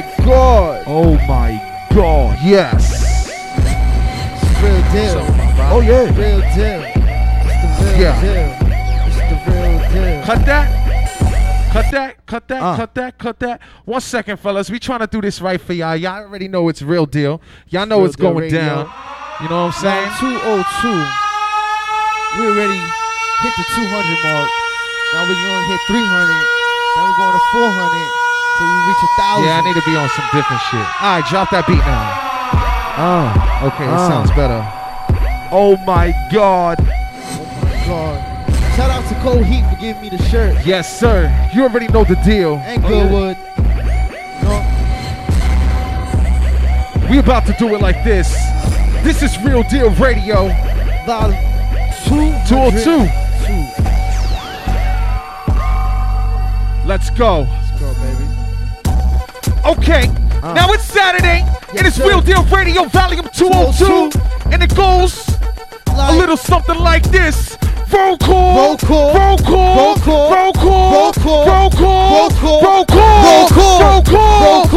my god. Oh my god. Yes. It's real deal. Oh yeah. Real deal. It's the real Yeah. deal. It's the real deal. Cut that. Cut that, cut that, Uh. cut that, cut that. One second, fellas. We trying to do this right for y'all. Y'all already know it's real deal. Y'all know it's going Radio. down. You know what I'm saying? Now 202. We already hit the 200 mark. Now we're going to hit 300. Now we're going to 400 till we reach a thousand. Yeah, I need to be on some different shit. All right, drop that beat now. Uh, Okay, it Uh. sounds better. oh my god. Oh my god. Shout out to Cold Heat for giving me the shirt. Yes, sir. You already know the deal. And Oh, yeah. Goodwood. No, We about to do it like this. This is Real Deal Radio. two. 202. Two. Let's go. Let's go, baby. Okay. Ah. now it's Saturday, and it's sir. Real Deal Radio Volume 202, and it goes a little something like this. Roll call, Roll call. roll call, Roll call. roll call, Roll call. roll call, Roll call. roll call, Roll call. roll call, Roll call. roll call.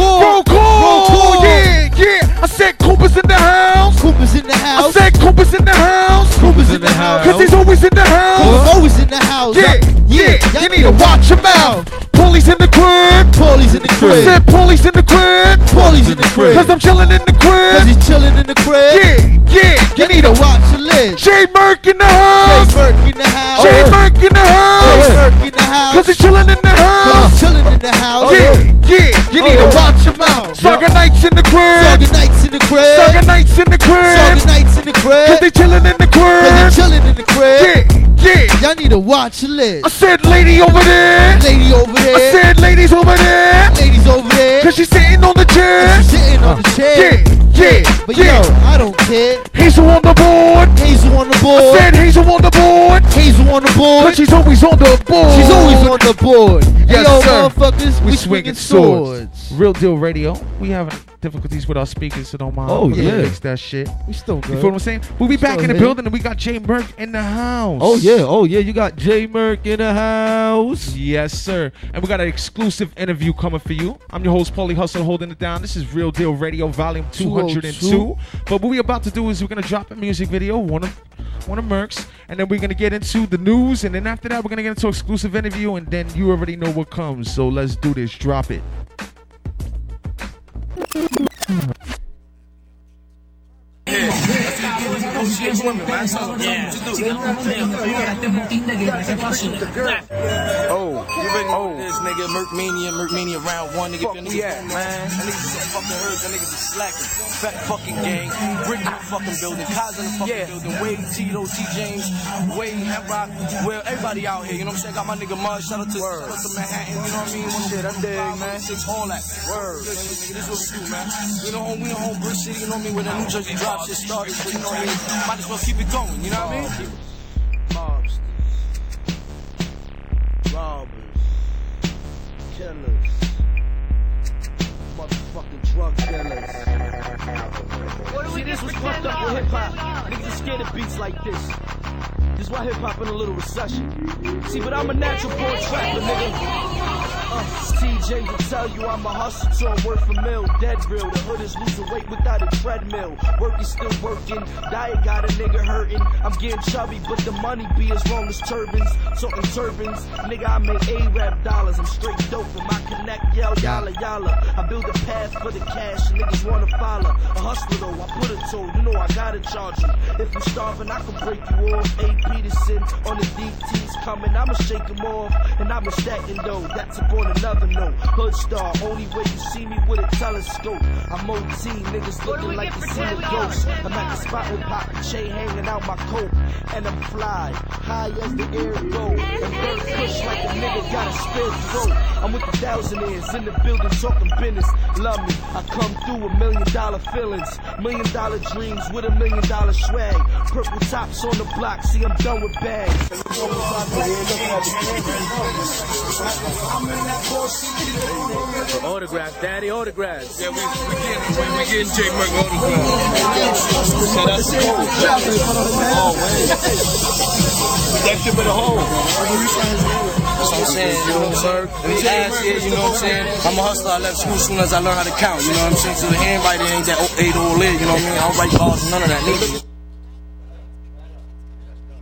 In the crib. Cause I'm chilling in the crib. Cause he's chilling in the crib. Yeah, yeah. You need to watch. your lips. Jay Merck in the house. Jay. Burke in the house. Jay Jay Merck in the house. Burke in the house. Cause he's chilling in the Cause house. he's chilling in the house. Yeah, yeah. You need to watch your mouth. Saga Nights in the crib. Saga nights in the crib. Saga Nights in the Saga crib. nights in the crib. Cause they chilling in the crib. Cause they chilling in the crib. Yeah, yeah. Y'all need to watch your lips. I said lady over there. Lady over there. I said ladies over there. Ladies over there. Cause she's sitting on the chair. She's sitting on the chair. Yeah, But yeah. yo, I don't care. Hazel on the board. Hazel on the board. I Said Hazel on the board. Hazel on the board. But she's always on the board. She's always on the board. Yes, yo, sir. motherfuckers, we, We swinging swords. swords. Real deal radio. We having difficulties with our speakers, so don't mind. Oh, We're yeah. Fix that shit. We still good. You feel what I'm saying? We'll be back Still in the here. building and we got Jay Merck in the house. Oh yeah. Oh yeah. You got Jay Merck in the house. Yes, sir. And we got an exclusive interview coming for you. I'm your host, Paulie Hustle, holding it down. This is Real Deal Radio, Volume 202. But what we're about to do is we're gonna drop a music video, one of one of Merck's, and then we're gonna get into the news, and then after that we're gonna get into exclusive interview, and then you already know what comes. So let's do this. Drop it. Oh, you ready oh. this nigga? Merkmania, Merkmania round one, nigga. Fuck niggas, yeah, man. That niggas is some fucking herd, that niggas is slacking. Fat fucking gang, Brick in the fucking building, Kaz in the fucking Yeah. building, Wade, Tito, T James, Wade, H Rock. Well, everybody out here, you know what I'm saying? Got my nigga Mud, shout out to, shout out to Manhattan, you know what I mean? One Shit, I dig, man. Six, all that. Word. Nigga, this is what we do, man. We know, we know home Brick City, you know what I mean? Where the New Jersey drop shit started, you know what I mean? Might as well keep it going, you know what I mean? Mobsters, robbers, killers, motherfucking drug dealers. See, this was fucked up with hip hop. Niggas are scared of beats like this. This is why hip hop in a little recession. See, but I'm a natural born trapper, nigga. Uh, TJ will tell you I'm a hustler, so I'm worth a mill. Dead real, the hood is losing weight without a treadmill. Work is still working, diet got a nigga hurting. I'm getting chubby, but the money be as long as turbans. Talking turbans, nigga, I make A-rap dollars. I'm straight dope with my connect, yell, yalla, yalla. I build a path for the cash, niggas wanna follow. A hustler though, I put a toll, you know I gotta charge you. If I'm starving, I can break you off. A. Peterson on the DT's coming, I'ma shake them off. And I'ma stack it though, that's upon another note. Hood star, only way you see me with a telescope. I'm OT, niggas looking like they see a ghost. I'm at the spot with Pop and Che hanging out my coat. And I'm fly, high as the air go. And very push like a nigga got a spare throat. I'm with the thousandaires in the building talking business. Love me, I come through with million dollar feelings. Million dollar dreams with a million dollar swag. Purple tops on the block, see I'm done with bags. Autographs, daddy, autographs. Yeah, we, we getting, we, we getting Jay Merck autograph. So that's cool. That shit for the hole. That's what I'm saying, you know what I'm saying? Let me ask you, you know what I'm saying? I'm a hustler, I left school as soon as I learned how to count, you know what I'm saying? So the handwriting ain't that old- eight old lid, you know what I mean? I don't write bars, none of that, nigga.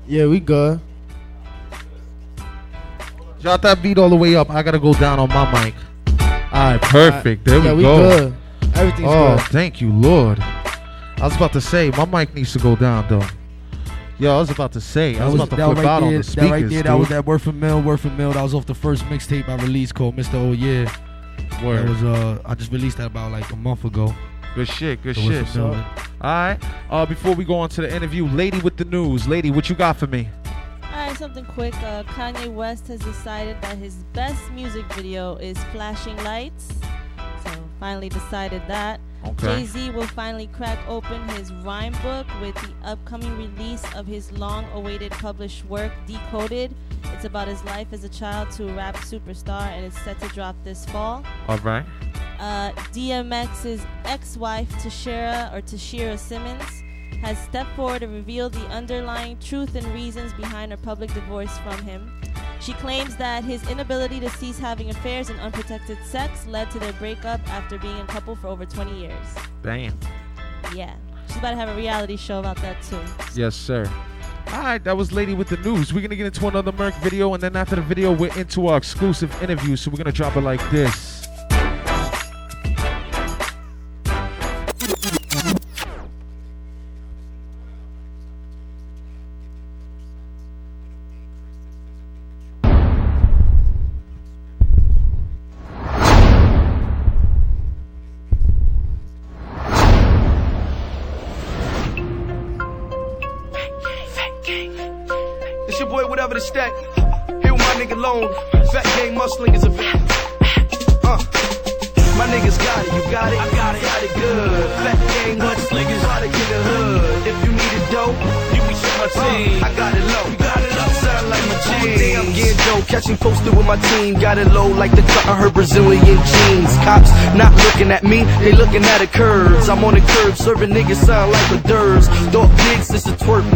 Yeah, we good. Drop that beat all the way up. I gotta go down on my mic. All right, perfect. There yeah, we we go. good. Everything's Oh, good. thank you, Lord. I was about to say my mic needs to go down though. Yo, I was about to say I was, about to that flip right out there, on the speakers. that right there, dude. that was that word for mill, word for mill. That was off the first mixtape I released called Mr. Oh Yeah. Word. That was uh, I just released that about like a month ago. Good shit, good shit. So, all right. Uh, before we go on to the interview, lady with the news, lady, what you got for me? Alright, something quick. Uh, Kanye West has decided that his best music video is Flashing Lights. So, finally decided that. Okay. Jay Z will finally crack open his rhyme book with the upcoming release of his long awaited published work, Decoded. It's about his life as a child to a rap superstar and it's set to drop this fall. All right. Uh, DMX's ex-wife Tashera or Tashera Simmons has stepped forward to reveal the underlying truth and reasons behind her public divorce from him. She claims that his inability to cease having affairs and unprotected sex led to their breakup after being a couple for over 20 years. Damn. Yeah, she's about to have a reality show about that too. Yes, sir. All right, that was Lady with the News. We're going to get into another Merc video, and then after the video, we're into our exclusive interview. So we're going to drop it like this. Looking at the curves. I'm on the curb, serving niggas sound like a durs.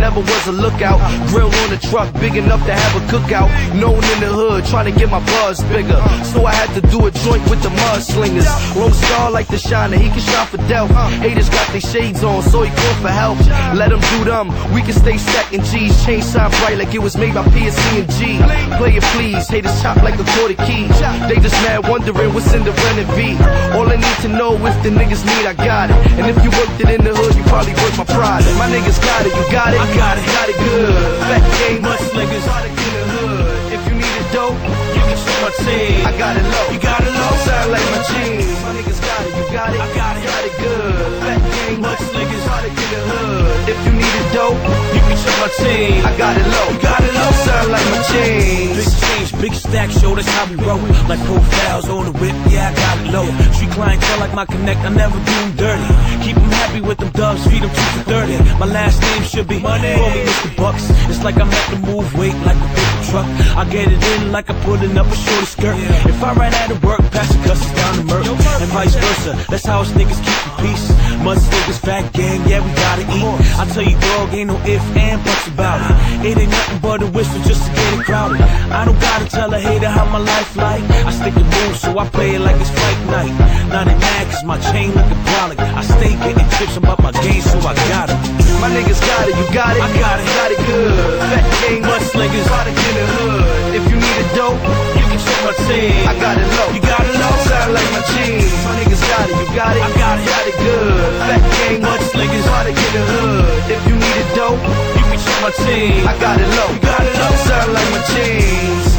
Never was a lookout. Grill on the truck, big enough to have a cookout. Known in the hood, trying to get my buzz bigger. So I had to do a joint with the mudslingers. Lone star like the shiner, he can shine for Delph. Haters got their shades on, so he call for help. Let them do them, we can stay stacking G's. Chain shine bright like it was made by PSC and G. Play it please, haters chop like a quarter key. They just mad wondering what's in the rent V. All I need to know if the niggas need, I got it. And if you worked it in the hood, you probably worth my pride. My niggas got it, you got it, got it, got it good. Fat game, mudslingers, product in the hood. If you need it dope, you can show my team. I got it low, you got it low, sound like my jeans. My niggas got it, you got it, I got it, got it good. Fat game, mudslingers, product in the hood. If you need a dope, you can show my team. I got it low, got it low, sound like my jeans. Big change, big stack, show that's how we roll. Like profiles on the whip, yeah, I got it low. Street clientele like my connect, I never do them dirty. Keep them happy with them dubs, feed them two for 30. My last name should be Money. Call me Mr. Bucks. It's like I'm at the move weight like a big truck. I get it in like I'm pulling up a shorty skirt. If I ran out of work, pass the cusses down to Merc. And vice versa, that's how us niggas keep the peace. Mudslingers, fat gang, yeah, we gotta eat. I tell you, dog, ain't no if and buts about it. It ain't nothing but a whistle just to get it crowded. I don't gotta tell a hater how my life like. I stick to moves, so I play it like it's fight night. Now they mad cause my chain looking brolic. I stay getting chips, I'm up my game, so I got it. My niggas got it, you got it, I got it. got it good. Fat gang, Mudslingers. product in the hood. If you need it dope, You can check my team. I got it low. You got it low. Sound like my jeans. My niggas got it, you got it. I got it. Got it good. Fat gang, Mudslingers. Product in the hood. If you need it dope, You can check my team. I got it low. You got it low. Sound like my jeans.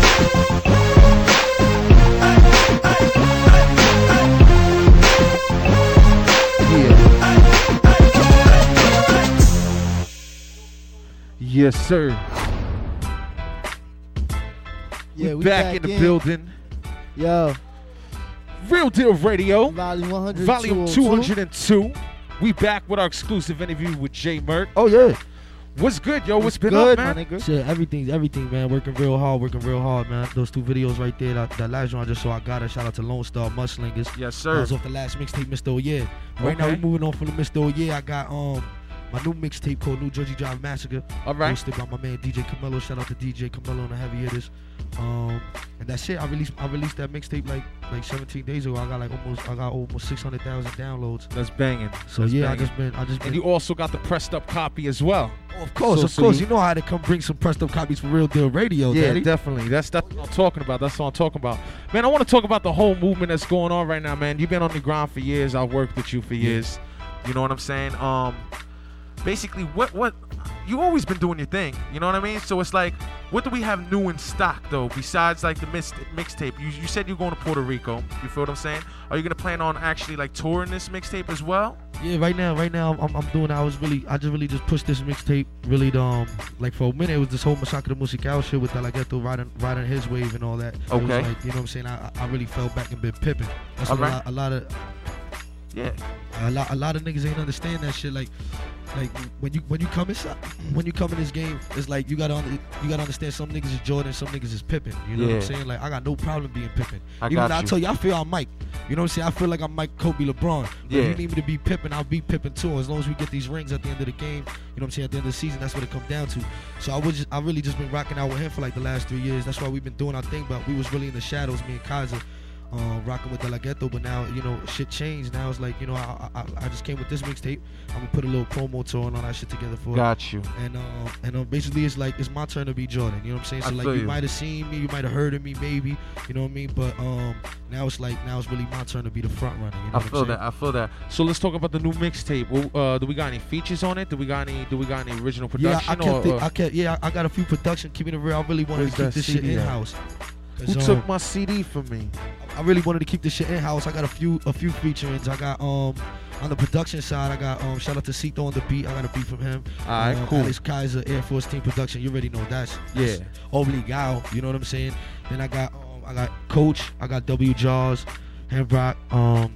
Yes, sir. Yeah, we back, back in the in. building. Yo, Real Deal Radio, volume 100. volume 202. We back with our exclusive interview with Jay Merck. Oh yeah, What's good, yo? What's been good, up, man? Shit, everything's everything, man. Working real hard, working real hard, man. Those two videos right there, that, that last one I just saw, I got it. Shout out to Lone Star Mudslingers. Yes, sir. That was off the last mixtape, Mr. Yeah. Right now Okay. we moving on from the Mr. Yeah. I got um my new mixtape called New Jersey Drive Massacre. All right. Hosted by my man DJ Camilo. Shout out to DJ Camilo and the Heavy Hitters. Um, and that's it. I released I released that mixtape like like 17 days ago. I got like almost I got almost 600,000 downloads. That's banging. So That's yeah, I just been I just been. And you also got the pressed up copy as well. Oh, of course, So- of so course. you- You, know how to come bring some pressed up copies for Real Deal Radio, Yeah, Daddy. definitely. That's that's what I'm talking about. That's what I'm talking about. Man, I want to talk about the whole movement that's going on right now, man. You've been on the ground for years. I've worked with you for years. You know what I'm saying? Um basically what what you always been doing your thing. You know what I mean? So it's like what do we have new in stock though besides like the mix, mixtape? You you said you're going to Puerto Rico. You feel what I'm saying? Are you going to plan on actually like touring this mixtape as well? Yeah, right now, right now, I'm, I'm doing. I was really, I just really just pushed this mixtape. Really, um, like for a minute, it was this whole Masaka de Musical shit with that, like, riding, riding his wave and all that. Okay. like, you know what I'm saying? I, I really fell back and been pipping. That's what Alright. a, lot, a lot of, Yeah. a lot, a lot of niggas ain't understand that shit. Like, like when you when you come inside, when you come in this game, it's like you gotta you gotta understand some niggas is Jordan, some niggas is Pippen. You know what I'm saying? Like I got no problem being Pippen. I Even got though I you. tell you, I feel I'm Mike. You know what I'm saying? I feel like I'm Mike, Kobe, LeBron. But Yeah. if you need me to be Pippen, I'll be Pippen too. As long as we get these rings at the end of the game, you know what I'm saying? At the end of the season, that's what it comes down to. So I was, just, I really just been rocking out with him for like the last three years. That's why we've been doing our thing. But we was really in the shadows, me and Kaiser. Um, rocking with De La Ghetto, but now you know shit changed. Now it's like you know I, I, I just came with this mixtape. I'm gonna put a little promo tour and all that shit together for it. Got you. And um, and um, basically it's like it's my turn to be Jordan. You know what I'm saying? So I like feel you, you. might have seen me, you might have heard of me, maybe. You know what I mean? But um, now it's like now it's really my turn to be the front runner. You know I what I'm feel that. I feel that. So let's talk about the new mixtape. Well, uh, do we got any features on it? Do we got any? Do we got any original Yeah, production? I kept or, it. or- I kept. Yeah, I I got a few production. Keeping it real, I really wanted to keep that this shit in at? house. Who took my CD from me? I really wanted to keep this shit in house. I got a few a few featurings. I got um on the production side. I got um shout out to Cito on the beat. I got a beat from him. Alright, um, cool. Alex Kaiser, Air Force Team Production. You already know that's Yeah. obligado. You know what I'm saying? Then I got um, I got Coach. I got W Jaws, Hembrock. Um,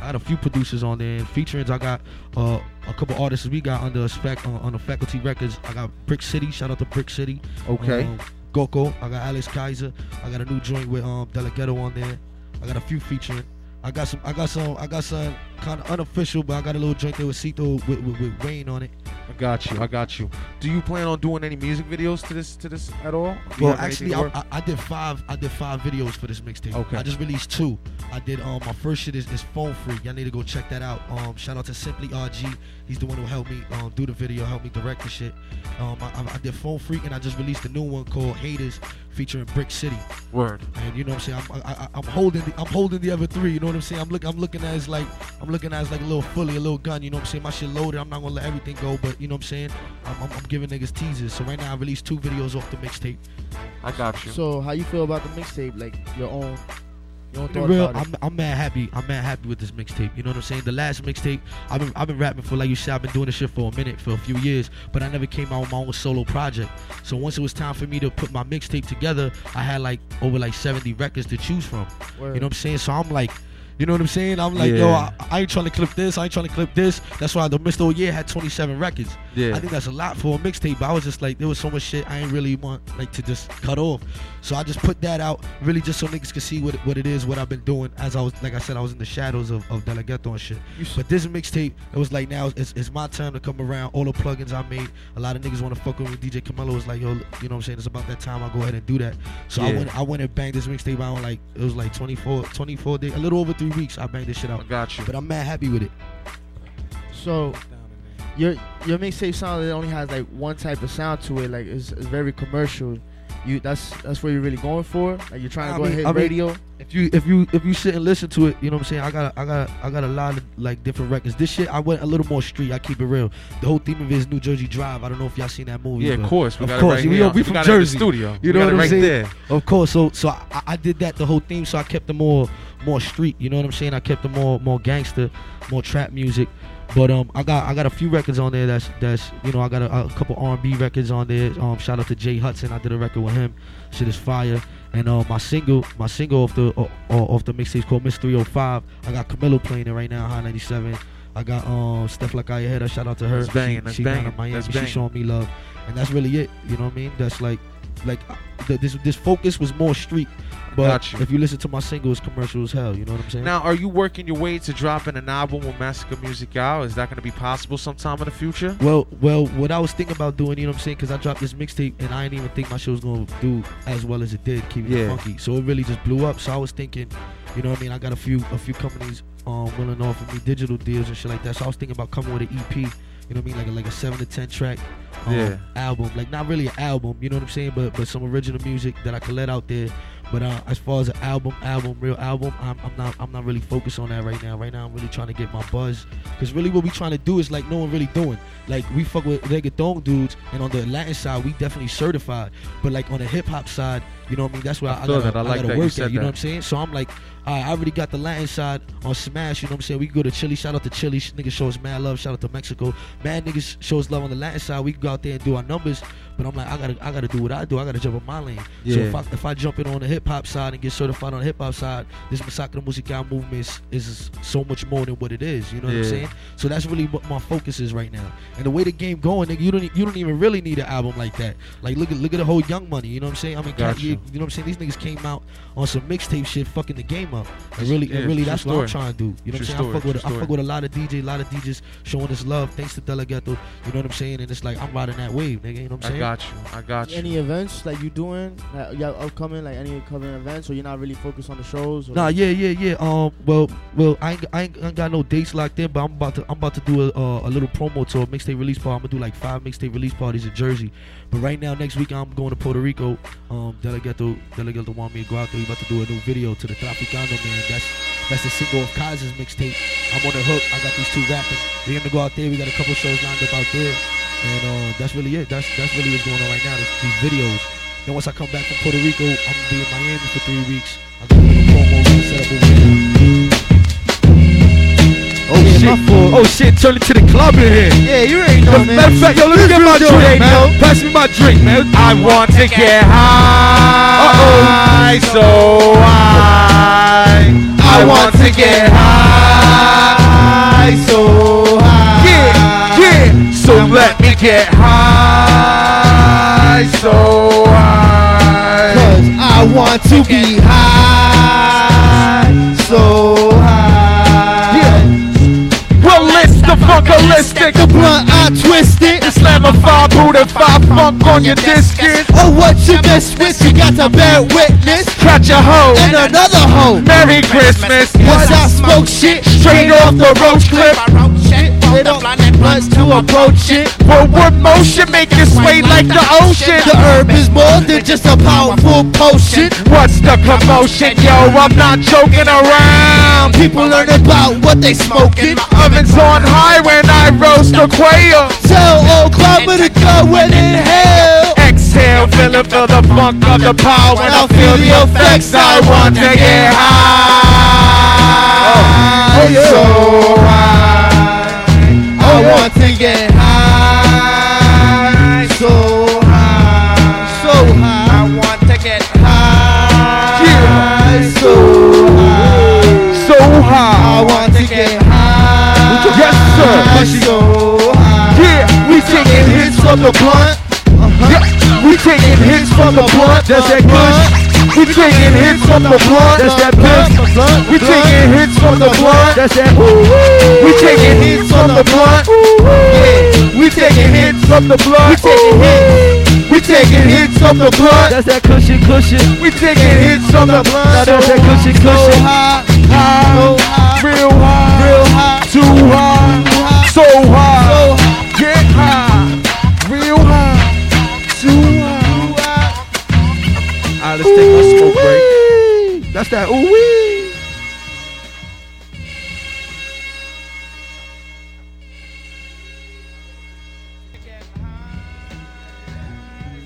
I got a few producers on there. And featurings, I got uh, a couple artists we got under spec on, on the Faculty Records. I got Brick City. Shout out to Brick City. Okay. Um, Goko. I got Alex Kaiser. I got a new joint with um De La Ghetto on there. I got a few featuring. I got some. I got some. I got some kind of unofficial, but I got a little joint there with Cito with, with, with Wayne on it. I got you. I got you. Do you plan on doing any music videos to this to this at all? Do Well, actually, I, I, I did five. I did five videos for this mixtape. Okay. I just released two. I did um my first shit is, is Phone Freak. Y'all need to go check that out. Um, shout out to Simply RG. He's the one who helped me um do the video, helped me direct the shit. Um, I, I- I did Phone Freak, and I just released a new one called Haters, featuring Brick City. Word. And you know what I'm saying? I'm, I, I, I'm holding the, I'm holding the other three. You know what I'm saying? I'm looking I'm looking at it as like I'm looking at it as like a little fully, a little gun. You know what I'm saying? My shit loaded. I'm not gonna let everything go, but you know what I'm saying? I'm, I'm, I'm giving niggas teasers. So right now I released two videos off the mixtape. I got you. So how you feel about the mixtape? Like your own, real, about it? I'm, I'm mad happy. I'm mad happy with this mixtape. You know what I'm saying? The last mixtape, I've been I've been rapping for like you said, I've been doing this shit for a minute, for a few years, but I never came out with my own solo project. So once it was time for me to put my mixtape together, I had like over like 70 records to choose from. Word. You know what I'm saying? So I'm like, you know what I'm saying? I'm like, yo, I, I ain't trying to clip this, I ain't trying to clip this. That's why the Mr. Year had 27 records. Yeah. I think that's a lot for a mixtape, but I was just like, there was so much shit I ain't really want like to just cut off. So I just put that out, really just so niggas could see what, what it is, what I've been doing. As I was, like I said, I was in the shadows of, of De La Ghetto and shit. But this mixtape, it was like now it's, it's my time to come around. All the plugins I made, a lot of niggas want to fuck with me. DJ Camilo was like, yo, you know what I'm saying? It's about that time I go ahead and do that. So I went I went and banged this mixtape out in like, it was like 24, 24 days, a little over three weeks. I banged this shit out. I got you. But I'm mad happy with it. So your your mixtape sound it only has like one type of sound to it. Like it's, it's very commercial. You that's that's what you're really going for. Like you're trying to I go mean- and hit I mean- radio. If you if you if you sit and listen to it, you know what I'm saying. I got I got I got a lot of like different records. This shit I went a little more street. I keep it real. The whole theme of it is New Jersey Drive. I don't know if y'all seen that movie. Yeah, of course. We of got course, it right we, here. we We from got it the Jersey. studio. You We know got what it I'm right saying? there. Of course. So so I, I did that the whole theme. So I kept the more more street. You know what I'm saying? I kept the more more gangster, more trap music. But um, I got I got a few records on there. That's that's you know I got a, a couple R&B records on there. Um, shout out to Jay Hudson. I did a record with him. Shit is fire. And uh, my single my single off the uh, off the mixtape is called Miss 305. I got Camilo playing it right now. High 97. I got um Steph Lakayaheda. Shout out to her. That's banging, that's she down banging, Miami. that's She banging. showing me love, and that's really it. You know what I mean? That's like like the, this this focus was more street. But you. if you listen to my singles, commercial as hell. You know what I'm saying? Now, are you working your way to dropping an album with Massacre Music out? Is that going to be possible sometime in the future? Well, well, what I was thinking about doing, you know what I'm saying? Because I dropped this mixtape and I didn't even think my show was going to do as well as it did, keeping Yeah. it funky. So it really just blew up. So I was thinking, you know what I mean? I got a few a few companies um, willing to offer me digital deals and shit like that. So I was thinking about coming with an EP, you know what I mean? Like a, like a 7 to 10 track um, Yeah. album. Like not really an album, you know what I'm saying? But but some original music that I could let out there. But uh, as far as an album, album, real album, I'm, I'm not I'm not really focused on that right now. Right now, I'm really trying to get my buzz. Cause really, what we trying to do is like no one really doing. Like we fuck with reggaeton dudes, and on the Latin side, we definitely certified. But like on the hip hop side, you know what I mean? That's where I I, feel gotta. I like gotta you work said at. You know what I'm saying? So I'm like, right, I already got the Latin side on Smash. You know what I'm saying? We can go to Chile. Shout out to Chile. Niggas show us mad love. Shout out to Mexico. Mad niggas show us love on the Latin side. We can go out there and do our numbers. But I'm like, I gotta, I gotta do what I do. I gotta jump on my lane. So if I, if I jump in on the hip hop side and get certified on the hip hop side, this Masacre Musical movement is, is so much more than what it is. You know what I'm saying? So that's really what my focus is right now. And the way the game going, nigga, you don't you don't even really need an album like that. Like look at look at the whole Young Money. You know what I'm saying? I mean, Got Kanye- you. you. know what I'm saying? These niggas came out on some mixtape shit, fucking the game up. And really, Yeah, and really, that's what I'm trying to do. You know True what I'm saying? story, I fuck with I fuck with a lot of DJ, a lot of DJs showing us love. Thanks to De La Ghetto. You know what I'm saying? And it's like I'm riding that wave, nigga. You know what I'm saying? Got you. I got you. Any events that you doing? Like, y'all upcoming? Like any upcoming events? Or you're not really focused on the shows? Or Nah, yeah, yeah, yeah. Um, well, well, I ain't, I ain't, I ain't got no dates locked in, but I'm about to, I'm about to do a, uh, a little promo tour, mixtape release party. I'm gonna do like five mixtape release parties in Jersey. But right now, next week, I'm going to Puerto Rico. Um, De La Ghetto, Delegato want me to go out there. We about to do a new video to the Traficando man. That's, that's the single of Kaiser's mixtape. I'm on the hook. I got these two rappers. We're gonna go out there. We got a couple shows lined up out there, and uh, that's really it. That's, that's really what's going on right now. This, these videos. Then once I come back from Puerto Rico, I'm gonna be in Miami for three weeks. I got a little promo we're gonna set up over there. Oh shit! Oh shit, turn it to the club in here. yeah, you already know, man. Matter of fact, yo, let me get my drink, dope, man. man. Pass me my drink, man. I want to get high, so high. I want to get high, so high. So let me get high, so high. Cause I want to be high, so high. Yeah. Realistic, funkalistic. The blunt I twist it. Islamify, Buddha, five funk on your discus. Oh, what you mess with? You got to bear witness. Catch a hoe. And another hoe. Merry Christmas. Cause I smoke shit Straight off the roach clip. They don't blunts to approach it. Forward motion, make it sway like the ocean. The herb is more than just a powerful potion. What's the commotion, yo? I'm not joking around. People learn about what they smoking. Ovens on high when I roast the quail. Tell old climber to go and inhale. Exhale, feel it, feel the funk of the power. When I feel the effects, I want to get high. Oh, yeah. So high. I want to get high. So high. So high. I want to get high. Yeah. So high. So high. I want to get high. Yes, sir. So high. Yeah, we taking hits from the blunt. Yeah, we taking hits from the blunt. That's that uh-huh. good. We taking hits from the blunt. That's that good. We taking hits from the blunt. That's that. We taking hits from the blunt. Yeah, we taking hits from the blunt. We taking hits. We taking hits from the blunt. That's that cushion, cushion. We taking hits from the blunt. Now that's that cushion, cushion. high, high, real high, Real high. too high, so high, get high, real high, too high. Alright, let's take a smoke break. That's that ooh wee.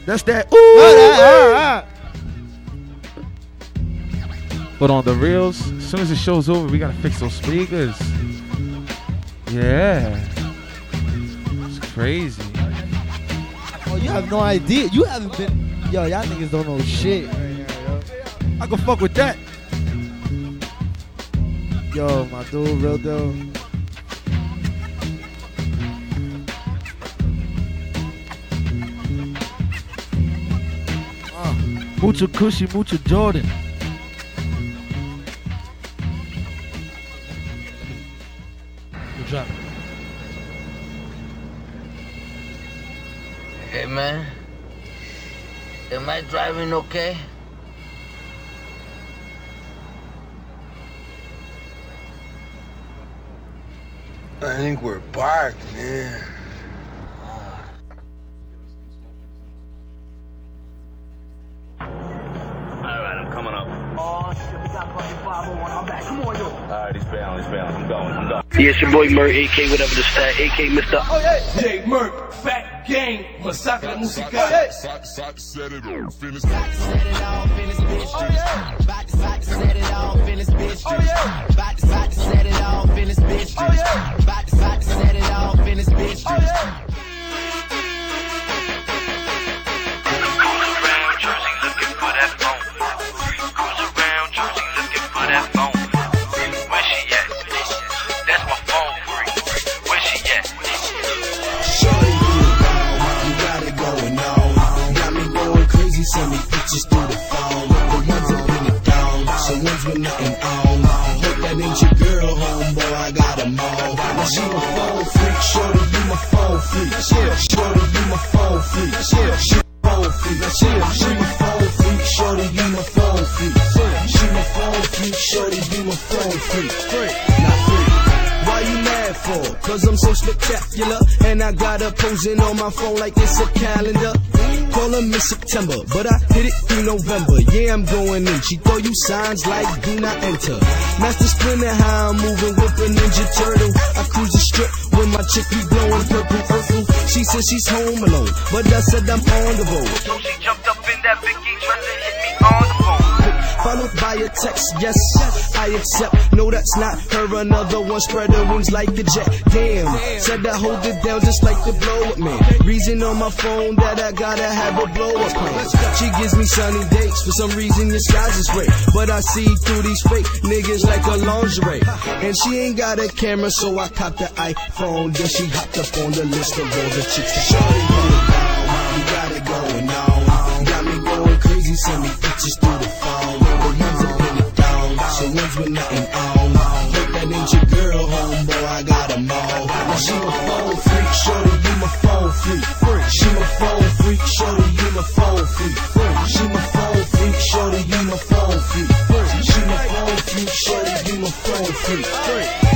That's that ooh. But on the reels, as soon as the show's over, we gotta fix those speakers. Yeah, it's crazy. Oh, you have no idea. You haven't been. Yo, y'all niggas don't know shit. I can fuck with that. Yo, Yo, my dude, real deal. Uh, Mucha Cushy, Mucha Jordan. Good job. Hey man, am I driving okay? I think we're parked, man. Alright, I'm coming up. Oh shit, we got fucking 501. I'm back. Come on, yo. Alright, he's bailing, he's bailing. I'm going, I'm going. Yeah, it's your boy Murr, AK, whatever the stat, AK, Mr. Oh yeah. Jay Merck, Fat Gang, Masaka la Musica. Oh yeah. Set it off, finish Oh yeah. About to set it off in this bitch. Oh yeah. About to set it off in this bitch. Oh yeah. About to set it off in this bitch. Oh yeah. Freak. Shorty, you my phone freak. She my phone freak. She, she my phone freak, shorty, you my phone freak. She my phone freak, shorty, you my phone freak. For? Cause I'm so spectacular. And I got a posing on my phone like it's a calendar. Call her Miss September, but I hit it through November. Yeah, I'm going in. She throw you signs like do not enter. Master Splinter, how I'm moving with a Ninja Turtle. I cruise the strip with my chick be blowing purple purple. She says she's home alone, but I said I'm on the road. So she jumped up in that Vicky dress to hit me on the. Followed by a text, yes, I accept. No, that's not her. Another one spread her wings like a jet. Damn, said I hold it down just like the blow up man. Reason on my phone that I gotta have a blow up plan. She gives me sunny dates. For some reason, your skies is gray. But I see through these fake niggas like a lingerie. And she ain't got a camera, so I copped the iPhone. Then she hopped up on the list of all the chicks that Shorty, you got it going on. Got me going crazy, send me pictures through the with nothing on. Hope that ain't your girl, homeboy, I got them all. Now she my phone freak, shorty, you my phone freak. She my phone freak, shorty, you my phone freak. She my phone freak, shorty, you my phone freak. She my phone freak, shorty, you my phone freak.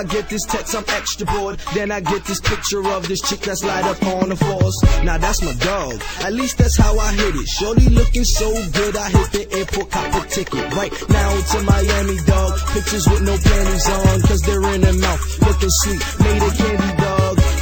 I get this text, I'm extra bored. Then I get this picture of this chick that's light up on the force. Now that's my dog, at least that's how I hit it. Shorty looking so good, I hit the airport, cop a ticket. Right now to Miami, dog. Pictures with no panties on, cause they're in her mouth. Looking sweet, made a candy dog.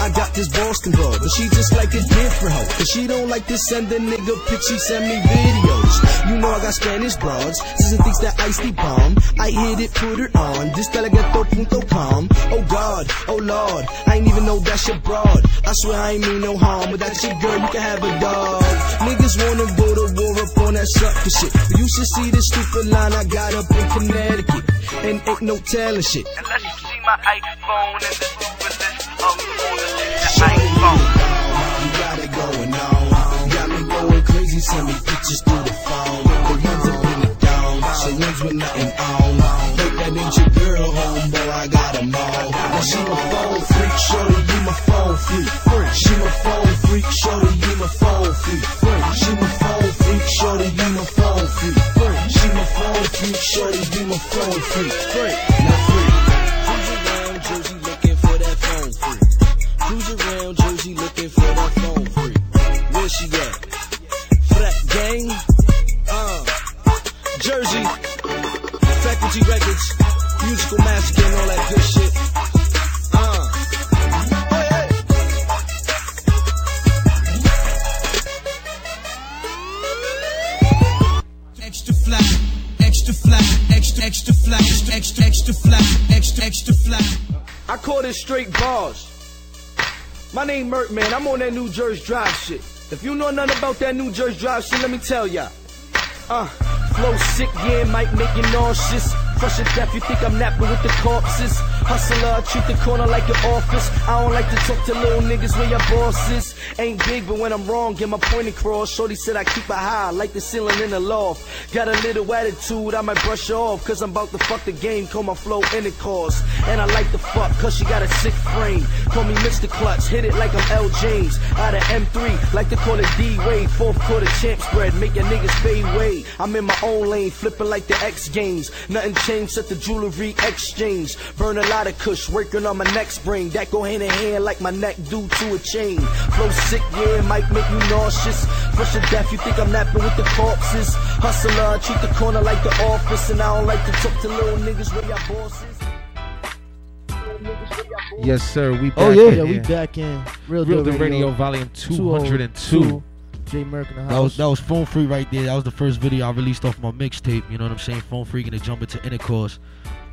I got this Boston girl, but she just like a different hoe. Cause she don't like to send a nigga pics, she send me videos. You know I got Spanish broads, Susan thinks that icy bomb. I hit it, put her on, this com. Oh God, oh Lord, I ain't even know that's your broad. I swear I ain't mean no harm, but that's your girl, you can have a dog. Niggas wanna go to war up on that sucker shit. But you should see this stupid line I got up in Connecticut. And ain't no telling shit. Unless you see my iPhone in the all the that iPhone. You got it going on. Got me going crazy, send me pictures through the phone. The ones down, so ones with nothing on. That girl, homeboy, I all. Now she my phone freak, shorty, you my phone freak. She my flat, extra extra flat, extra extra flat. I call this straight bars. My name Mert, man. I'm on that New Jersey Drive shit. If you know nothing about that New Jersey Drive shit, let me tell ya. Uh, flow sick, yeah, might make you nauseous. Fresh to death, you think I'm napping with the corpses? Hustler, I treat the corner like an office. I don't like to talk to little niggas where your boss is. Ain't big, but when I'm wrong, get my point across. Shorty said I keep it high, like the ceiling in the loft. Got a little attitude, I might brush her off, cause I'm about to fuck the game, call my flow intercourse. And I like the fuck, cause she got a sick frame. Call me Mr. Clutch, hit it like I'm L. James. Out of M3, like to call it D Wade. Fourth quarter champ spread, make your niggas fade way. I'm in my own lane, flipping like the X Games. Nothing changed, set the jewelry exchange. Burn a lot of kush, working on my next spring. That go hand in hand like my neck due to a chain. Flow sick, yeah, it might make you nauseous. Fresh to death, you think I'm napping with the corpses. Hustler, I treat the corner like the office. And I don't like to talk to little niggas where your bosses. Yes, sir. We oh, back Oh yeah, in yeah, we back in. Real, Real Deal Deal Radio, volume 202. J Merck in the house. That was that was phone free right there. That was the first video I released off my mixtape. You know what I'm saying? Phone free gonna jump into intercourse.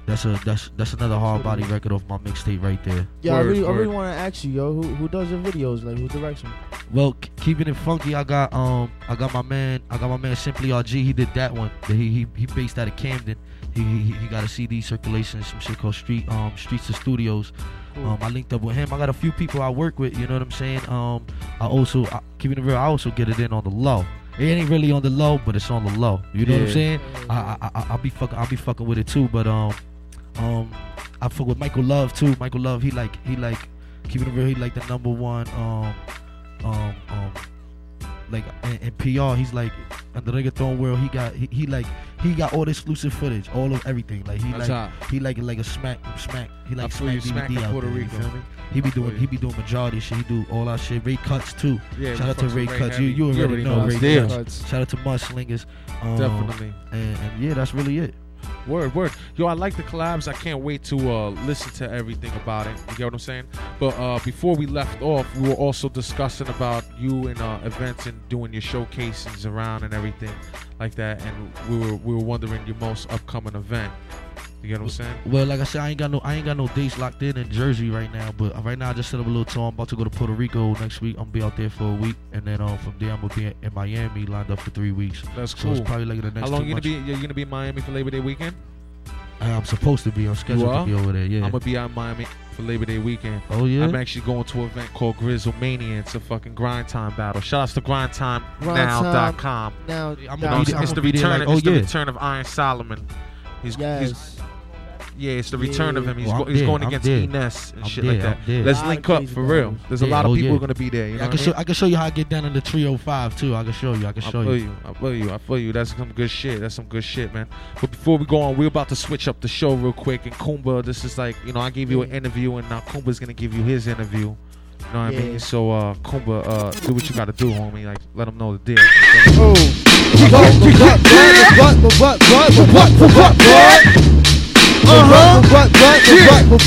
That's a that's that's another hard body record off my mixtape right there. yeah, I really, I really want to ask you, yo, who, who does your videos? Like, who directs them? Well, keeping it funky, I got um I got my man I got my man Simply RG. He did that one. He he he based out of Camden. He he, he got a CD circulation, some shit called Street um Streets of Studios. Um, I linked up with him. I got a few people I work with. You know what I'm saying? Um, I also I, keeping it real. I also get it in on the low. It ain't really on the low, but it's on the low. You know what I'm saying? I, I I I'll be fucking I'll be fucking with it too. But um um I fuck with Michael Love too. Michael Love he like he like keeping it real. He like the number one um um um like in, PR. He's like in the reggaeton world. He got he, he like he got all the exclusive footage, all of everything. Like he That's like hot. he like like a smack smack. He like smack you, Smack DVD out Puerto there. You Rico. feel me? He be doing he be doing majority shit. He do all our shit. Ray Cuts too. Yeah, Shout out to Ray Cuts. You heavy. you You already already know know Ray. Cuts. Shout out to Mudslingers. Um, Definitely. And, and yeah, that's really it. Word, word. Yo, I like the collabs. I can't wait to uh, listen to everything about it. You get what I'm saying? But uh, before we left off, we were also discussing about you and uh, events and doing your showcases around and everything like that. And we were we were wondering your most upcoming event. You get what I'm saying? Well, like I said, I ain't got no, I ain't got no dates locked in in Jersey right now. But right now, I just set up a little tour. I'm about to go to Puerto Rico next week. I'm gonna be out there for a week, and then um, from there, I'm gonna be in Miami, lined up for three weeks. That's So cool. it's probably like the next. How long two you gonna months. be? You're gonna be in Miami for Labor Day weekend? I'm supposed to be on schedule You to be over there. Yeah. I'm gonna be out in Miami for Labor Day weekend. Oh, yeah? I'm actually going to an event called Grizzlemania. It's a fucking grind time battle. Shout outs to grindtimenow.com. Now, I'm gonna be it's, I'm the gonna be there return. like- it's oh, the return of Iron Solomon. He's, Yes. he's yeah, it's the return of him. He's, Oh, go, he's there, going I'm against there. Ines and I'm shit there, like that. Let's link up for real. battles. There's a lot of oh, people yeah. going to be there. You know I can I show? I can show you how I get down in the 305 too. I can show you. I can I show feel you. you. I feel you. I feel you. That's some good shit. That's some good shit, man. But before we go on, we're about to switch up the show real quick. And Kumba, this is like, you know, I gave you an interview, and now Kumba's gonna give you his interview. You know what I mean? So, uh, Kumba, uh, do what you gotta do, homie. Like, let them know the deal. Oh. What, what, what, what, what, what, what, what? What, what, what, what, what, what, what, what, what,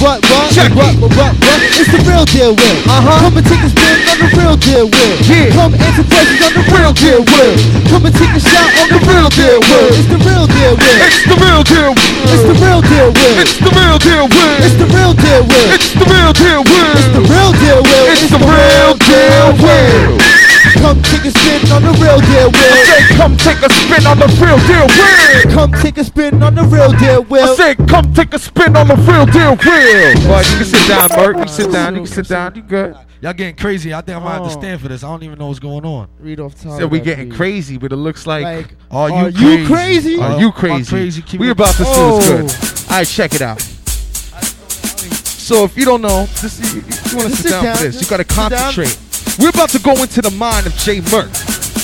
what? It's the real deal, Will. Uh-huh. Come and take a spin on the real deal, Will. Yeah. Come answer questions on the real deal, Will. Come and take a shot on the real deal, Will. It's the real deal, Will. It's the real deal. It's the real deal, Will. It's the real deal. Will. It's the real deal, Will. It's the real deal. Will. It's the real deal, Will. It's the real deal. Will. Come take a spin on the real deal, Will. I say, come take a spin on the real deal. Will. Come take a spin on the real deal, Will. I said, come take a spin on the real deal. Will. Boy, you can sit down, Merc. You can sit down. You can sit down. You good? Y'all getting crazy. I think I might have to Oh. stand for this. I don't even know what's going on. Read off top. Said we getting please. crazy, but it looks like, Like, are you are crazy? you crazy? Are you crazy? crazy? We it- about to see Oh. what's good. Oh. All right, check it out. So if you don't know, just you, you want to sit, sit down, down, for this. You got to concentrate. We're about to go into the mind of Jay Merck.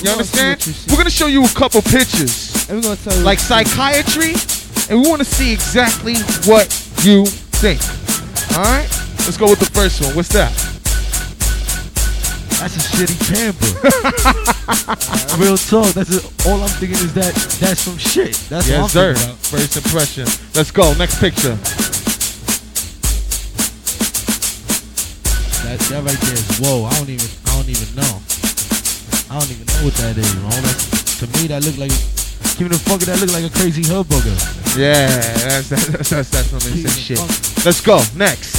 You wanna understand? what you see. We're gonna show you a couple pictures, And we're gonna tell you like psychiatry, and we want to see exactly what you think. All right, let's go with the first one. What's that? That's a shitty pamper. Real talk. That's a, all I'm thinking is that that's some shit. That's yes, what. I'm about. First impression. Let's go. Next picture. That that right there is whoa. I don't even I don't even know. I don't even know what that is. Bro. To me, that look like keeping the funky. That look like a crazy hood booger. Yeah, that's that's that's, that's some insane shit. Let's go. Next.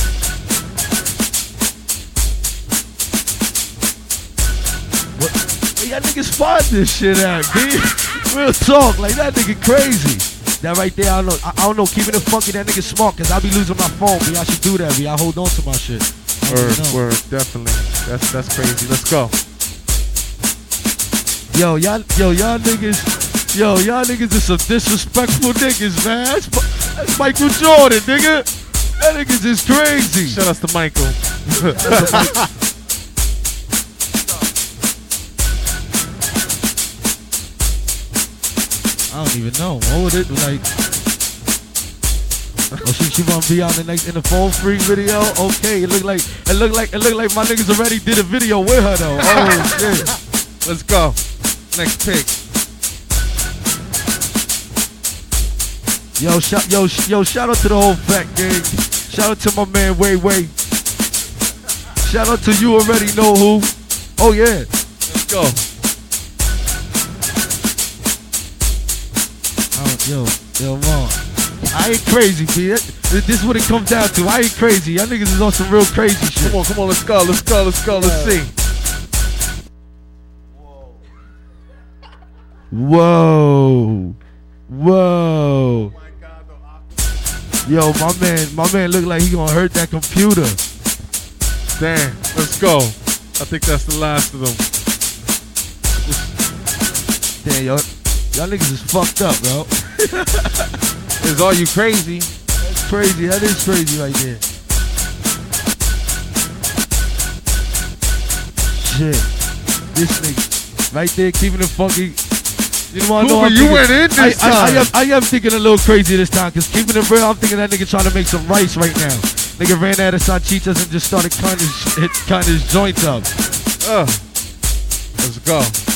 What? Hey, y'all niggas find this shit out, B. Real talk, like that nigga crazy. That right there, I don't know. I, I don't know. Keeping it funky, that nigga smart, cause I be losing my phone. B, I should do that. B, I hold on to my shit. Word, know. word, definitely. That's that's crazy. Let's go. Yo, y'all, yo, y'all niggas, yo, y'all niggas is some disrespectful niggas, man. That's, that's Michael Jordan, nigga. That niggas is crazy. Shout out to Michael. I don't even know. What would it like? Oh, she, she wanna be on the next in the Phone Freak video? Okay, it look like it look like it look like my niggas already did a video with her though. Oh shit. Let's go. Next pick. Yo, shout yo sh- yo shout out to the whole fat gang. Shout out to my man Way Way. Shout out to you already know who. Oh yeah. Let's go. Oh, yo, yo, mom. I ain't crazy. That- This is what it comes down to. I ain't crazy. Y'all niggas is on some real crazy shit. Come on, come on, let's go, let's go, let's go, let's see. Whoa. Whoa. Yo, my man, my man look like he gonna hurt that computer. Damn, let's go. I think that's the last of them. Damn, yo, y'all niggas is fucked up, bro. Is all you crazy? That's crazy. That is crazy right there. Shit. This nigga right there keeping it funky. You know what I? Cooper, I'm you thinking- went in this I, I, I, time. am, I am thinking a little crazy this time because keeping it real, I'm thinking that nigga trying to make some rice right now. Nigga ran out of salchichas and just started cutting his, cutting his joints up. Uh, let's go.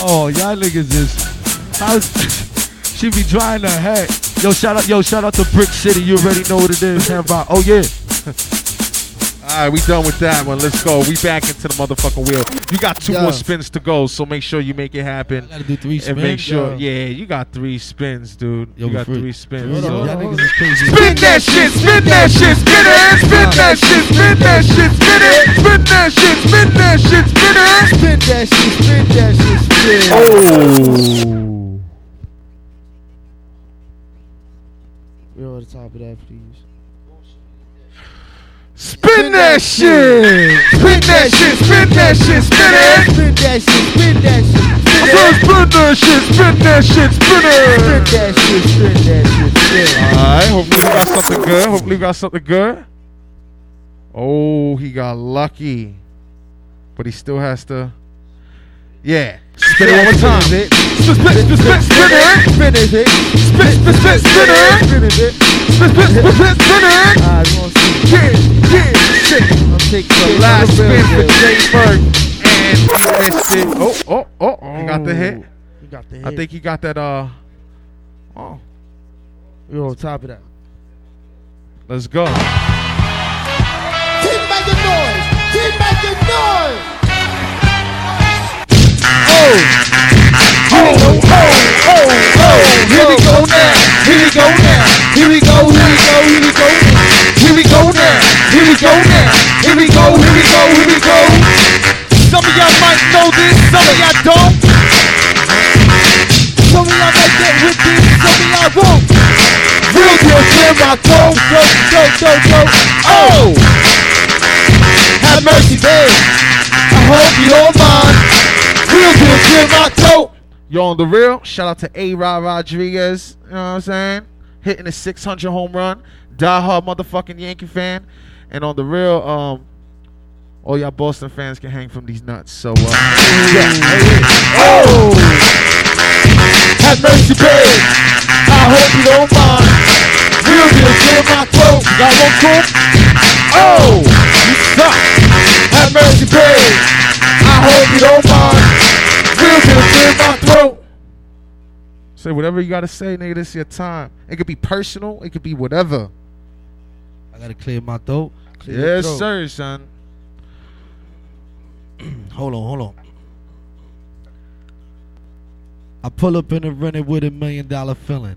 Oh, y'all niggas is. How's, she be drying her head. Yo, shout out, yo, shout out to Brick City. You already know what it is. About? Oh yeah. All right, we done with that one. Let's go. We back into the motherfucking wheel. You got two Yeah. more spins to go, so make sure you make it happen. gotta do three And make sure, yo. yeah, you got three spins, dude. Yo, you got for- three spins. So- on, y'all niggas is crazy. Spin that shit, spin that shit, spin it, spin that shit, spin that shit, spin it, spin that shit, spin that shit, spin it. Spin that shit, spin that. Oh. We're on the top of that, please. Spin that shit, spin that shit, spin that shit, spin it. Spin that shit, spin that shit, spin said it. spin that shit, spin that shit, spin Spin it. that shit, spin that shit, spin. All right, hopefully we got something good. Hopefully we got something good. Oh, he got lucky. But he still has to. Yeah. Spin it one more time. Spin it, Spin, spin, spin, spin, spin it. spin it, spin it. Spin, spin, spin, spin it. Spin it, spin it. Spin, spin, spin, spin, spin it. Alright, we gonna see. Yeah, yeah, shit. I'm taking The shit last on the spin real for deal. Jay Berg. And he missed it. Oh, oh, oh. He got the hit. You got the hit. I think he got that. Uh. Oh. We're on top of that. Let's go. Keep making noise. Keep making noise. Here we go now. Here we go now. Here we go. Here we go. Here we go. Here we go now. Here we go now. Here we go. Here we go. Here we go. Some of y'all might know this. Some of y'all don't. Some of y'all might get with this. Some of y'all won't. Real deal, clear my throat. Go, go, go, go. Oh. Have mercy, babe. I hope you don't mind. Yo, on the real, shout out to A Rod Rodriguez. You know what I'm saying? Hitting a 600 home run. Die hard motherfucking Yankee fan. And on the real, um, all y'all Boston fans can hang from these nuts. So, uh, yeah. Oh. Have mercy, babe. I hope you don't mind. Real deal, clear my throat. Got one cool? Oh. You suck. Have mercy, babe. I hope you don't mind. Real deal, clear my throat. Say whatever you gotta say, nigga. This is your time. It could be personal. It could be whatever. I gotta clear my throat. Clear Yes, throat. sir, son. Hold on, hold on. I pull up in a running with a million dollar feeling.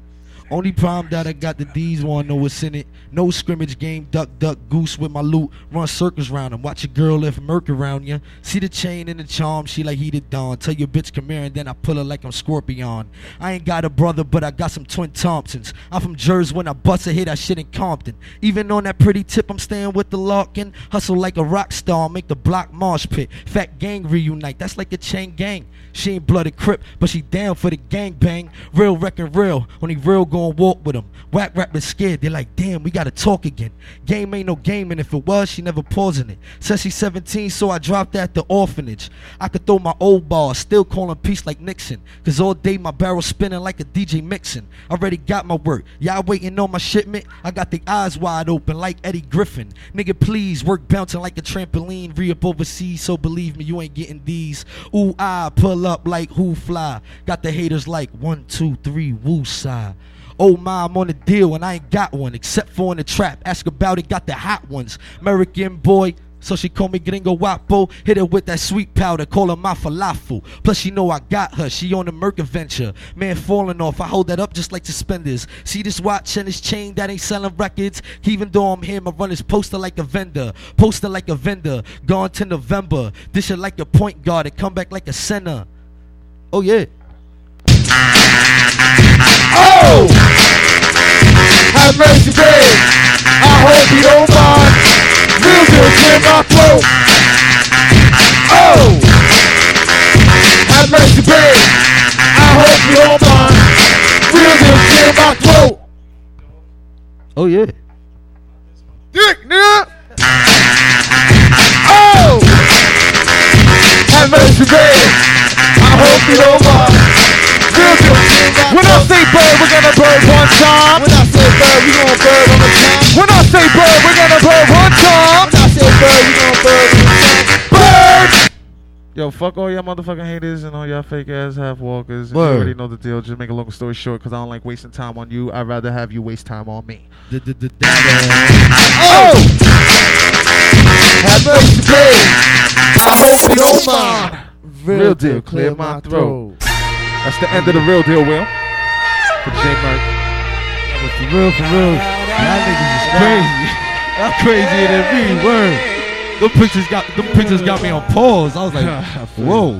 Only problem that I got the D's wanna know what's in it. No scrimmage game, duck, duck, goose with my loot. Run circles round 'em. Watch your girl lift murk around ya. See the chain and the charm, she like heated dawn. Tell your bitch come here and then I pull her like I'm Scorpion. I ain't got a brother, but I got some twin Thompsons. I'm from Jersey when I bust a hit, I shit in Compton. Even on that pretty tip, I'm staying with the Larkin. Hustle like a rock star, make the block marsh pit. Fat gang reunite, that's like a chain gang. She ain't blooded crip, but she down for the gang bang. Real wrecking real, only real walk with them. Whack rappers scared, they're like, damn, we gotta talk again. Game ain't no game, and if it was, she never pausing it. Says she's 17, so I dropped at the orphanage. I could throw my old bars, still calling peace like Nixon. Cause all day my barrel spinning like a DJ mixing. Already got my work, y'all waiting on my shipment. I got the eyes wide open like Eddie Griffin. Nigga, please, work bouncing like a trampoline. Re up overseas, so believe me, you ain't getting these. Ooh, I pull up like who fly. Got the haters like one, two, three, woo side. Oh my, I'm on a deal and I ain't got one except for in the trap. Ask about it, got the hot ones. American boy. So she call me Gringo Wapo, hit her with that sweet powder, call her my falafel. Plus she know I got her, she on the Merc adventure. Man falling off, I hold that up just like suspenders. See this watch and this chain that ain't selling records. Even though I'm here, I run his poster like a vendor. Poster like a vendor, gone to November. This it like a point guard it come back like a center. Oh yeah. Oh! Have mercy, babe. I hope you don't mind. Deal, clear my throat. Oh! Have mercy, babe. I hope you don't mind. Deal, clear my throat. Oh yeah. Dick, nigga. Oh! Have mercy, babe. I hope you don't mind. When I say bird, we're gonna bird one time. When I say bird, we gonna bird on the time. When I say bird, we're gonna bird one time. When I say bird, we gonna bird on the time. Bird! Yo, fuck all y'all motherfucking haters and all y'all fake ass half walkers. You already know the deal. Just make a long story short, because I don't like wasting time on you. I'd rather have you waste time on me. Oh! Have mercy, babe. I hope you don't mind. Real deal, clear my throat. That's the end of the real deal, Will. For J Merc. For real, for real. Y'all niggas is crazy. Y'all crazier than me. Word. Them pictures got them pictures got me on pause. I was like, whoa.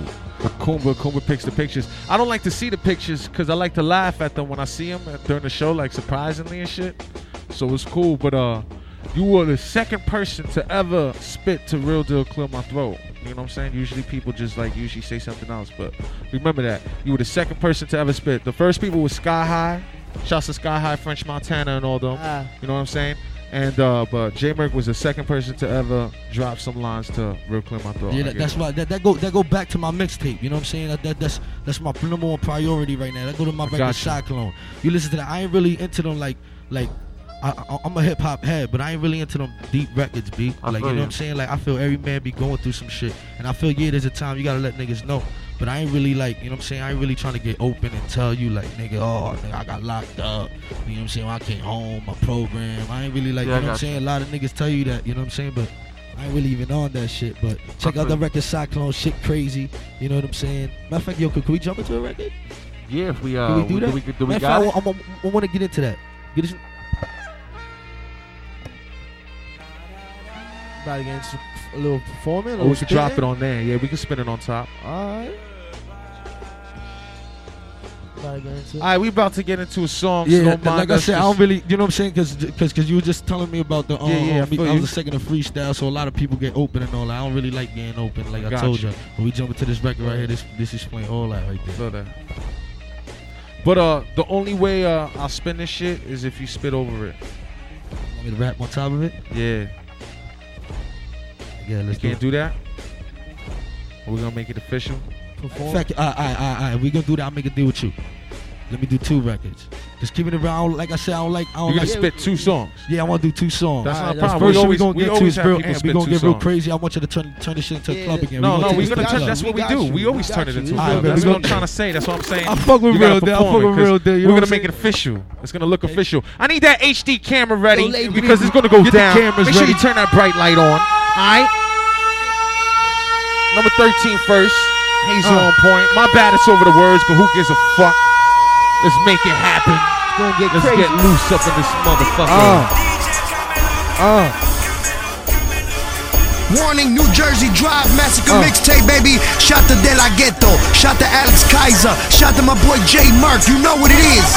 Kumba, Kumba picks the pictures. I don't like to see the pictures because I like to laugh at them when I see them during the show, like surprisingly and shit. So it's cool. But uh, you were the second person to ever spit to real deal clear my throat. You know what I'm saying? Usually people just like usually say something else, but remember that you were the second person to ever spit. The first people was Sky High, shouts to Sky High, French Montana, and all them. Ah. You know what I'm saying? And uh, but J Merc was the second person to ever drop some lines to real clear my throat. Yeah, that, that's why that, that go that go back to my mixtape. You know what I'm saying? That, that that's that's my number one priority right now. That go to my record Gotcha. Cyclone. You listen to that. I ain't really into them like like I, I, I'm a hip hop head, but I ain't really into them deep records, B. I Like you know you. what I'm saying? Like I feel every man be going through some shit, and I feel yeah, there's a time you gotta let niggas know. But I ain't really like, you know what I'm saying? I ain't really trying to get open and tell you like, nigga, oh, nigga, I got locked up. You know what I'm saying? When I came home, my program. I ain't really like, Yeah, you know what I'm saying? A lot of niggas tell you that, you know what I'm saying? But I ain't really even on that shit. But check out the record Cyclone, shit crazy. You know what I'm saying? Matter of fact, yo, could, could we jump into a record? Yeah, if we uh, Can we do that? Do we, do we Matter got fact, I, wa- I, want to get into that. Get us. About to get a little performing. Oh, we could drop it on there. Yeah, we can spin it on top. Alright. About to get into All right, we about to get into a song. so Yeah, don't mind like I us said, I don't really, you know what I'm saying? Because cause, cause you were just telling me about the, um, Yeah, yeah, I um, feel I was a second of freestyle, so a lot of people get open and all that. I don't really like getting open, like I Gotcha. told you. But we jump into this record right here. This this explain all that right there. Feel that. But uh, the only way uh I'll spin this shit is if you spit over it. Want me to rap on top of it? Yeah. Yeah, let's you can't do do that. We're gonna make it official. perform. Fact, all right, all right, all right, all right. We gonna do that. I'll make a deal with you. Let me do two records. Just keep it around. Like I said, I don't like. I don't You're gonna like, spit two songs. Yeah, I want to do two songs. That's not a problem. First We shit we always- gonna we get always is have real. people spit We gonna two get real crazy. I want you to turn turn this shit into a Yeah, club again. No, we no, gonna we're gonna turn. That's what we We do. got We always We turn got it into. a club. That's what I'm trying to say. That's what I'm saying. I fuck with real deal. I fuck it, with 'cause real deal. We're gonna make it official. It's gonna look official. I need that HD camera ready because it's gonna go down. cameras Make sure you turn that bright light on. All right. Number 13 first. Hazel Uh. on point. My bad, it's over the words, but who gives a fuck? Let's make it happen. gonna get Let's crazy. get loose up in this motherfucker. Uh. Uh. Warning, New Jersey Drive Massacre Uh. mixtape, baby. Shout to De La Ghetto. Shout to Alex Kaiser. Shout to my boy Jay Murk. You know what it is.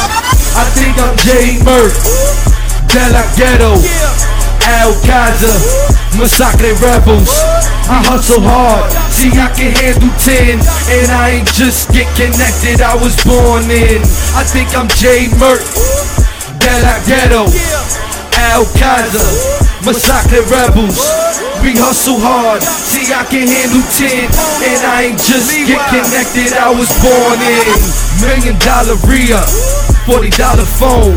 I think I'm Jay Murk, De La Ghetto, Al Kaiser, Massacre Rebels. I hustle hard, see I can handle 10 And I ain't just get connected, I was born in. I think I'm Jay De La Ghetto, Al Kaiser, Massacre Rebels. We hustle hard, see I can handle 10 And I ain't just get connected, I was born in. Million dollar Rhea, $40 phone.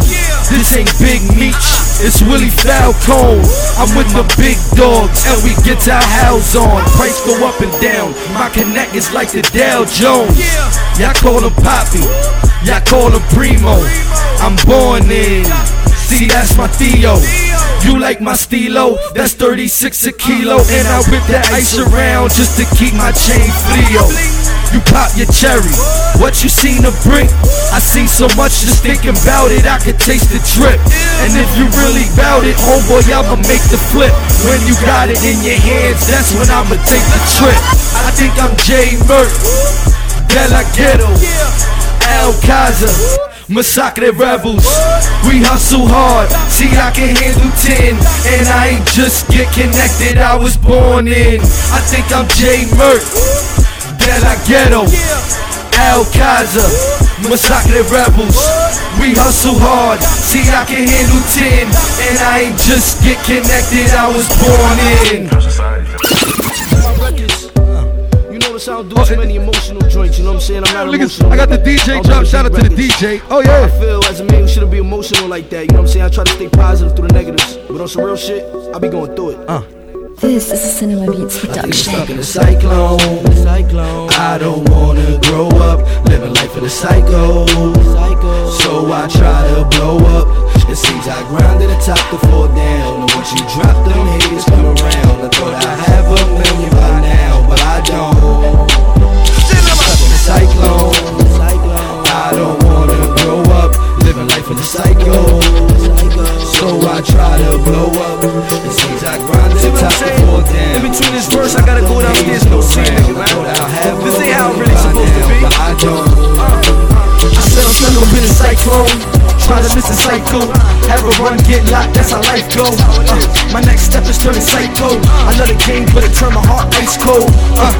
This ain't Big Meech, it's Willie Falcone. I'm with the big dogs and we get our house on. Price go up and down, my connect is like the Dow Jones. Y'all call him Poppy, y'all call him Primo. I'm born in, see that's my Theo. You like my stilo? That's 36 a kilo. And I whip that ice around just to keep my chain Fleo. You pop your cherry. What you seen to bring? I seen so much just thinking about it, I could taste the drip. And if you really bout it, homeboy, I'ma make the flip. When you got it in your hands, that's when I'ma take the trip. I think I'm Jay Murk, De La Ghetto, Al Kaiser. Massacre Rebels, we hustle hard. See, I can handle 10, and I ain't just get connected. I was born in. I think I'm Jay Murk, De La Ghetto, Al Kaiser, Massacre Rebels. We hustle hard. See, I can handle 10, and I ain't just get connected. I was born in. You I don't do too many emotional joints, you know what I'm saying? I'm not emotional. I got the DJ drop. Shout out to the. DJ. Oh, yeah. I feel as a man, you shouldn't be emotional like that, you know what I'm saying? I try to stay positive through the negatives, but on some real shit, I be going through it. Uh. This is a Cinema Beats production. Stuck in a cyclone. I don't wanna grow up living life in a psycho. So I try to blow up. It seems I grind to the top to fall down. And once you drop them haters come around. I thought I have a million by now, but I don't. Stuck in a cyclone. Living life in a psycho. So I try to blow up. It seems I grind to the top to fall down. In between this verse, I gotta go downstairs see a nigga, man. This ain't how I'm really supposed to be. I don't. I said I'm stuck up in a cyclone. Try to miss a cycle. Have a run, get locked, that's how life go. Uh, my next step is turning psycho. I love the game, but it turned my heart ice cold. Uh,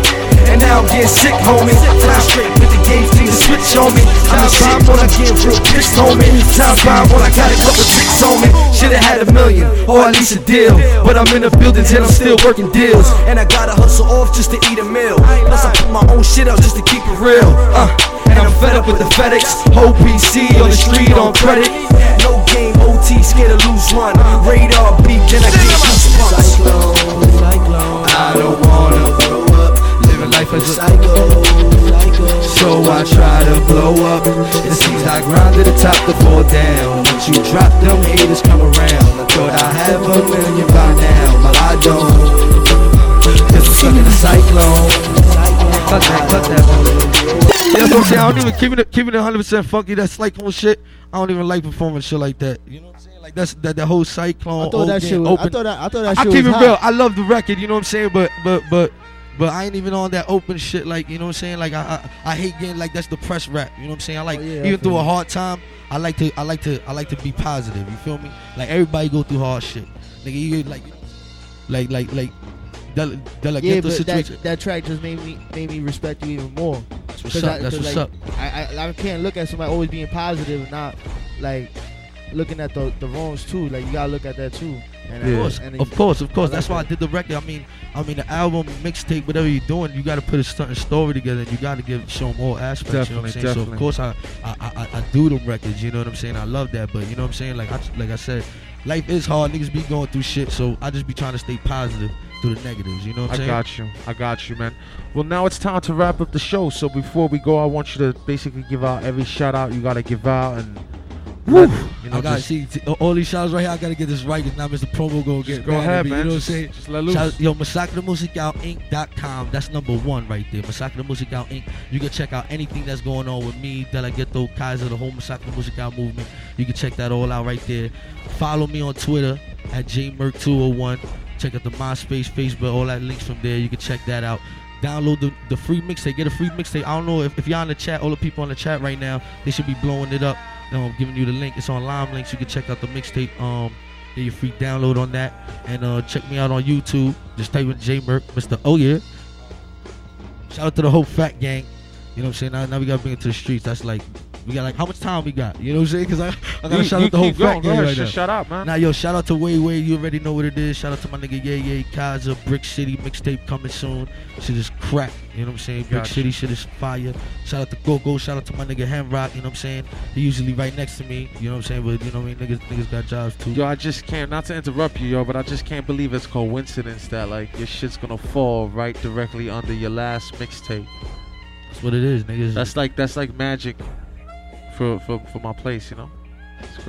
and now I'm getting sick, homie. Fly straight with the game, thing to switch on me. I'm a time when I get real pissed, homie. Time bomb when I got a couple tricks on me. Should've had a million, or at least a deal. But I'm in the buildings and I'm still working deals. And I gotta hustle off just to eat a meal. Plus I put my own shit out just to keep it real. Uh, and I'm fed up with the FedEx, whole PC on the street on credit. No game, OT, scared to lose one. Radar beat, then I get goosebumps. I I try to blow up. It seems I grind to the top to fall down. Once you drop them haters come around. I thought I have a million by now, but I don't. Cause I'm stuck in a cyclone. Cut that, cut that. That's what I'm saying. I don't even keep it keep it 100 percent funky. That cyclone shit. I don't even like performing shit like that. You know what I'm saying? Like that's that, that whole cyclone. I thought that shit was- I thought that- I thought that I shit keep was it real. I love the record. You know what I'm saying? But but but. But I ain't even on that open shit, like you know what I'm saying. Like I, I, I hate getting like that's the press rap. You know what I'm saying. I like Oh, yeah, I even through feel a hard time. I like to, I like to, I like to be positive. You feel me? Like everybody go through hard shit. Nigga, you like, like, like, like, Del, Del, yeah, the but situation. that, that track just made me made me respect you even more. That's what's up, I, that's what's like, up. I, I I can't look at somebody always being positive and not like looking at the the wrongs too. Like you gotta look at that too. And Of course, and of course, of course. That's why I did the record. I mean, I mean the album, mixtape, whatever you're doing, you got to put a certain story together, and you got to give show them all aspects. you know what I'm Definitely, saying? So of course I, I, I, I do them records. You know what I'm saying? I love that, but you know what I'm saying? Like I, like I said, life is hard. Niggas be going through shit, so I just be trying to stay positive through the negatives. You know what I'm I saying? I got you. I got you, man. Well, now it's time to wrap up the show. So before we go, I want you to basically give out every shout out you got to give out and Woo. You know, I got see t- all these shots right here. I gotta get this right because now Mr. Promo gonna get go mad ahead, me, man. You know what I'm saying? just let loose. Shout- yo, MasacreTheMusicalInc.com. That's number one right there. Massacre the Musical Inc. You can check out anything that's going on with me, De La Ghetto, Kaiser, the whole Massacre the Musical movement. You can check that all out right there. Follow me on Twitter at jmerk201. Check out the MySpace, Facebook, all that links from there. You can check that out. Download the, the free mixtape. Get a free mixtape. I don't know if, if y'all in the chat, all the people in the chat right now, they should be blowing it up. I'm giving you the link. It's on Limelinx. You can check out the mixtape. Um, get your free download on that. And uh, check me out on YouTube. Just type in J Merk, Mr. Oh yeah. Shout out to the whole fat gang. You know what I'm saying? Now, now we gotta bring it to the streets. That's like we got like how much time we got? You know what I'm saying? Because I, I gotta You- shout you out the whole going. fat Go ahead, right just now. shout out, man. Now yo, shout out to Way Way. You already know what it is. Shout out to my nigga Yay Yay Kaiser, Brick City mixtape coming soon. Shit is crack. You know what I'm saying? Brick Gotcha. City shit is fire. Shout out to Go Go. Shout out to my nigga Ham Rock. You know what I'm saying? He usually right next to me. You know what I'm saying? But you know what I mean? Niggas niggas got jobs too. Yo, I just can't. Not to interrupt you, yo, but I just can't believe it's coincidence that like your shit's gonna fall right directly under your last mixtape. That's what it is, niggas. That's like that's like magic for for for my place, you know.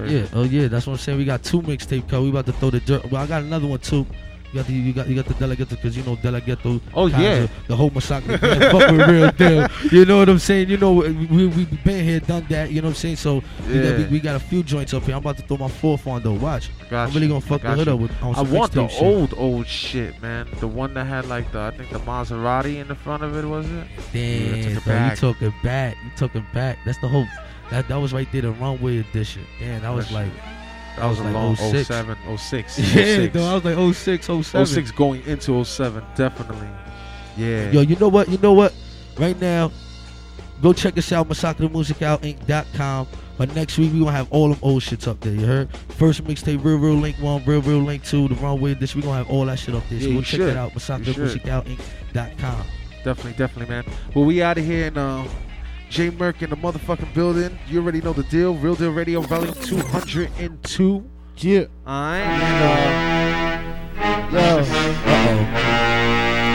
Yeah, oh yeah, that's what I'm saying. We got two mixtape cut. We about to throw the dirt. Well, I got another one too. You got the you got you got the De La Ghetto because you know De La Ghetto. Oh, Kaiser, yeah. the whole massacre. man, fuck with real deal. You know what I'm saying? You know we we, been here, done that. You know what I'm saying? So we, got, we, Yeah. we got a few joints up here. I'm about to throw my fourth on though. Watch. Got I'm really gonna fuck the hood up with. On I want the shit. old old shit, man. The one that had like the I think the Maserati in the front of it was it? Yeah, Damn, took it bro, you back. talking back. You talking back. That's the whole. That that was right there, the runway edition. Damn, that was like. That was a like long 06. 07, 06. Yeah, 06. though, I was like 06, 07. 06 going into 07, definitely. Yeah. Yo, you know what? You know what? Right now, go check us out, MassacreTheMusicalInc.com. But next week we gonna have all them old shits up there. You heard? First mixtape, real real link one, real real link two, the runway. This we gonna have all that shit up there. So Yeah, go check should. that out. MassacreTheMusicalInc.com. Definitely, definitely, man. Well, we out of here in uh, J Merck in the motherfucking building. You already know the deal. Real Deal Radio, volume 202. Yeah. Alright. And, Yo. Uh-oh.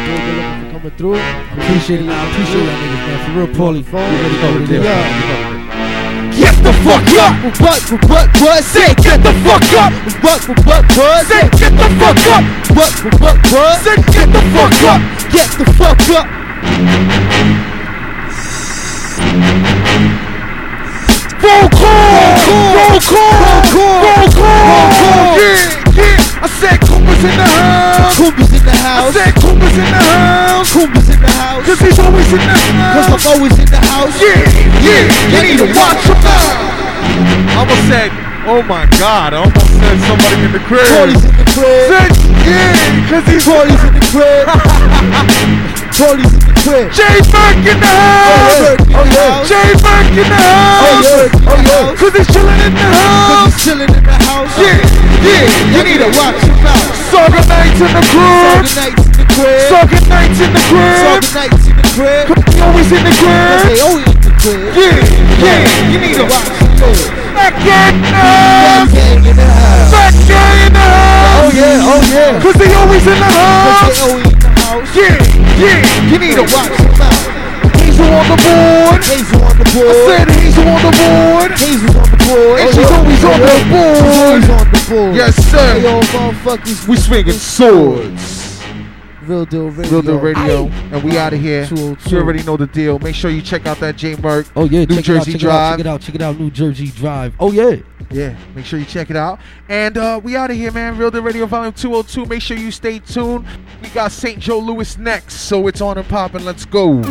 Good looking for coming through. Appreciate it. I appreciate that niggas, man. For real, Paulie. Phone. You already know what it is. Yeah. Get the fuck up! What, what, what? Say, get the fuck up! What, what, what? Say, get the fuck up! What, what, what? Say, get the fuck up! Get the fuck up! Roll call! Roll call! Roll call! Yeah, yeah! I said Cooper's in the house! Cooper's in the house. I said Cooper's in the house! Cooper's in the house. Cause he's always in the Cause! I'm always in the house. Yeah, yeah! You need to watch him out! I almost said, oh my god, I almost said somebody in the crib. Paulie's in the crib. Said, yeah, cause he's Paulie's in the crib. Paulie's in the crib. Jay Burke in the house! Oh yeah. Jay Burke in the Oh house! Oh yeah. Cause he's chilling in the house! he's chilling in the house. Yeah, yeah, you need to watch him out. Saga nights in the crib! Saga nights in the crib. Saga nights in the crib! Saga nights in the crib. Cause he always in the Cause crib! they always in the crib. Yeah, yeah, you need to watch him out. Back gang in the house! Back gang in the house! Oh yeah. Oh yeah. Cause they always in the Cause house! they always in the house. Yeah, yeah, you need to watch Watch him out. Hazel on the board! Hazel on the I said Hazel on the board! Hazel's on the board. And she's always on the board! on the board. Yes, Hey, sir! yo, motherfuckers. We swinging swords! Real deal radio. Real Deal Radio, and we out of here. You already know the deal. Make sure you check out that J Merck. Oh yeah, New check Jersey it out, check Drive. it out, check it out, check it out, New Jersey Drive. Oh yeah. Yeah, make sure you check it out. And uh, we out of here, man. Real Deal Radio Volume 202. Make sure you stay tuned. We got St. Joe Louis next, so it's on and popping. Let's go.